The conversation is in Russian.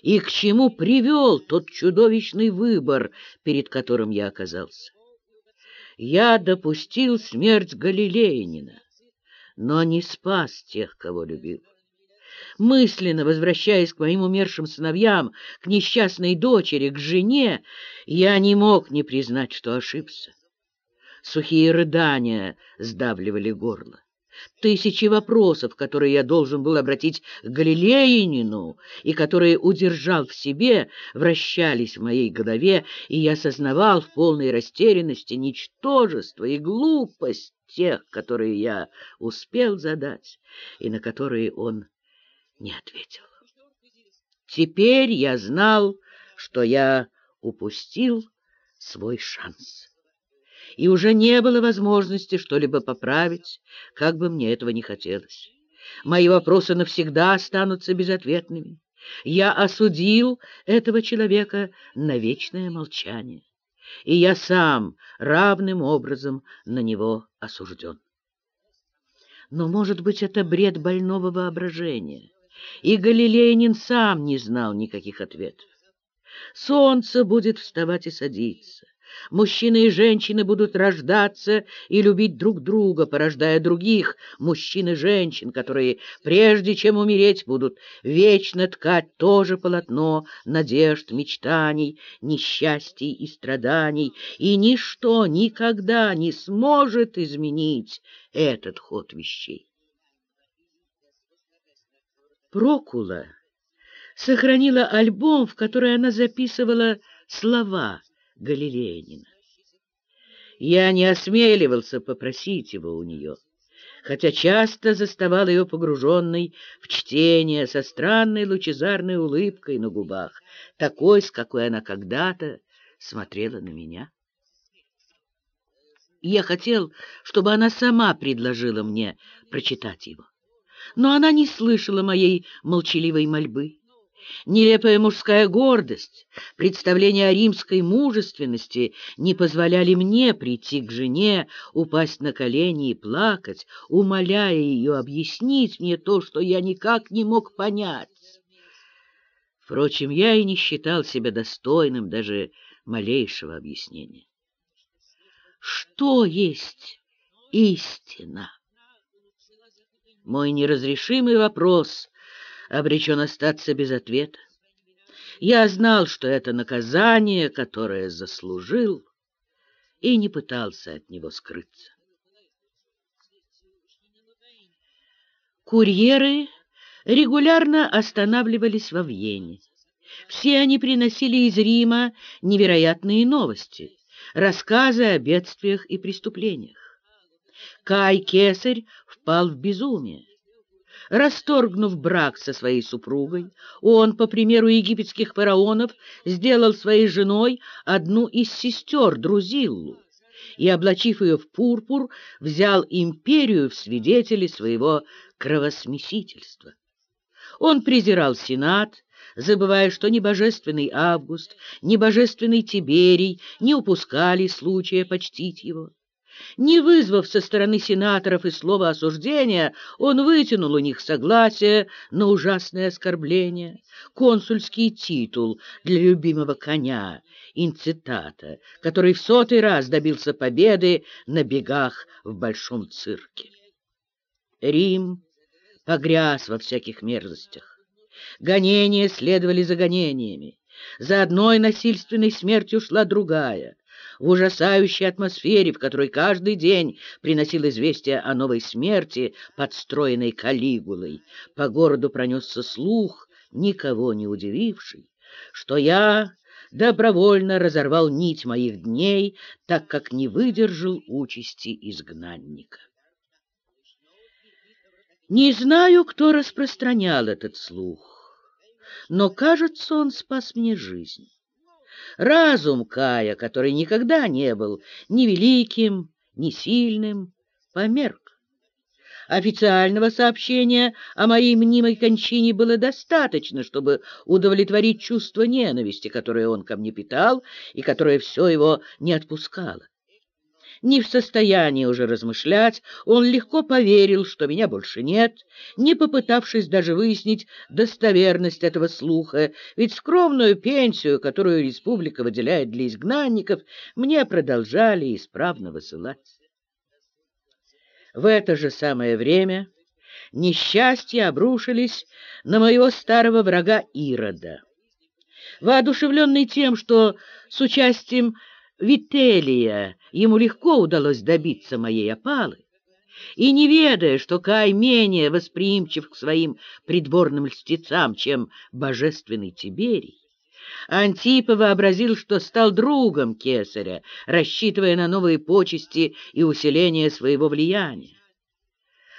и к чему привел тот чудовищный выбор, перед которым я оказался. Я допустил смерть Галилеянина, но не спас тех, кого любил. Мысленно возвращаясь к моим умершим сыновьям, к несчастной дочери, к жене, я не мог не признать, что ошибся. Сухие рыдания сдавливали горло. Тысячи вопросов, которые я должен был обратить к Галилеянину и которые удержал в себе, вращались в моей голове, и я сознавал в полной растерянности ничтожество и глупость тех, которые я успел задать и на которые он не ответил. Теперь я знал, что я упустил свой шанс и уже не было возможности что-либо поправить, как бы мне этого не хотелось. Мои вопросы навсегда останутся безответными. Я осудил этого человека на вечное молчание, и я сам равным образом на него осужден. Но, может быть, это бред больного воображения, и Галилеянин сам не знал никаких ответов. Солнце будет вставать и садиться. Мужчины и женщины будут рождаться и любить друг друга, порождая других. Мужчин и женщин, которые, прежде чем умереть, будут вечно ткать то же полотно надежд, мечтаний, несчастий и страданий, и ничто никогда не сможет изменить этот ход вещей. Прокула сохранила альбом, в который она записывала слова — Галилеянина. Я не осмеливался попросить его у нее, хотя часто заставал ее погруженной в чтение со странной лучезарной улыбкой на губах, такой, с какой она когда-то смотрела на меня. Я хотел, чтобы она сама предложила мне прочитать его, но она не слышала моей молчаливой мольбы. Нелепая мужская гордость, представление о римской мужественности не позволяли мне прийти к жене, упасть на колени и плакать, умоляя ее объяснить мне то, что я никак не мог понять. Впрочем, я и не считал себя достойным даже малейшего объяснения. Что есть истина? Мой неразрешимый вопрос обречен остаться без ответа. Я знал, что это наказание, которое заслужил, и не пытался от него скрыться. Курьеры регулярно останавливались во Вене. Все они приносили из Рима невероятные новости, рассказы о бедствиях и преступлениях. Кай Кесарь впал в безумие. Расторгнув брак со своей супругой, он, по примеру египетских фараонов, сделал своей женой одну из сестер Друзиллу и, облачив ее в пурпур, взял империю в свидетели своего кровосмесительства. Он презирал Сенат, забывая, что ни божественный Август, ни божественный Тиберий не упускали случая почтить его. Не вызвав со стороны сенаторов и слова осуждения, он вытянул у них согласие на ужасное оскорбление, консульский титул для любимого коня, инцитата, который в сотый раз добился победы на бегах в большом цирке. Рим погряз во всяких мерзостях. Гонения следовали за гонениями. За одной насильственной смертью шла другая в ужасающей атмосфере, в которой каждый день приносил известие о новой смерти, подстроенной Калигулой, по городу пронесся слух, никого не удививший, что я добровольно разорвал нить моих дней, так как не выдержал участи изгнанника. Не знаю, кто распространял этот слух, но, кажется, он спас мне жизнь. Разум Кая, который никогда не был ни великим, ни сильным, померк. Официального сообщения о моей мнимой кончине было достаточно, чтобы удовлетворить чувство ненависти, которое он ко мне питал и которое все его не отпускало. Не в состоянии уже размышлять, он легко поверил, что меня больше нет, не попытавшись даже выяснить достоверность этого слуха, ведь скромную пенсию, которую республика выделяет для изгнанников, мне продолжали исправно высылать. В это же самое время несчастья обрушились на моего старого врага Ирода. Воодушевленный тем, что с участием Вителия ему легко удалось добиться моей опалы, и не ведая, что Кай менее восприимчив к своим придворным льстецам, чем божественный Тиберий, Антипа вообразил, что стал другом кесаря, рассчитывая на новые почести и усиление своего влияния.